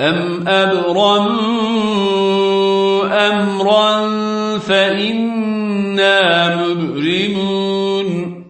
أم أبرموا أمرا فإنا مبرمون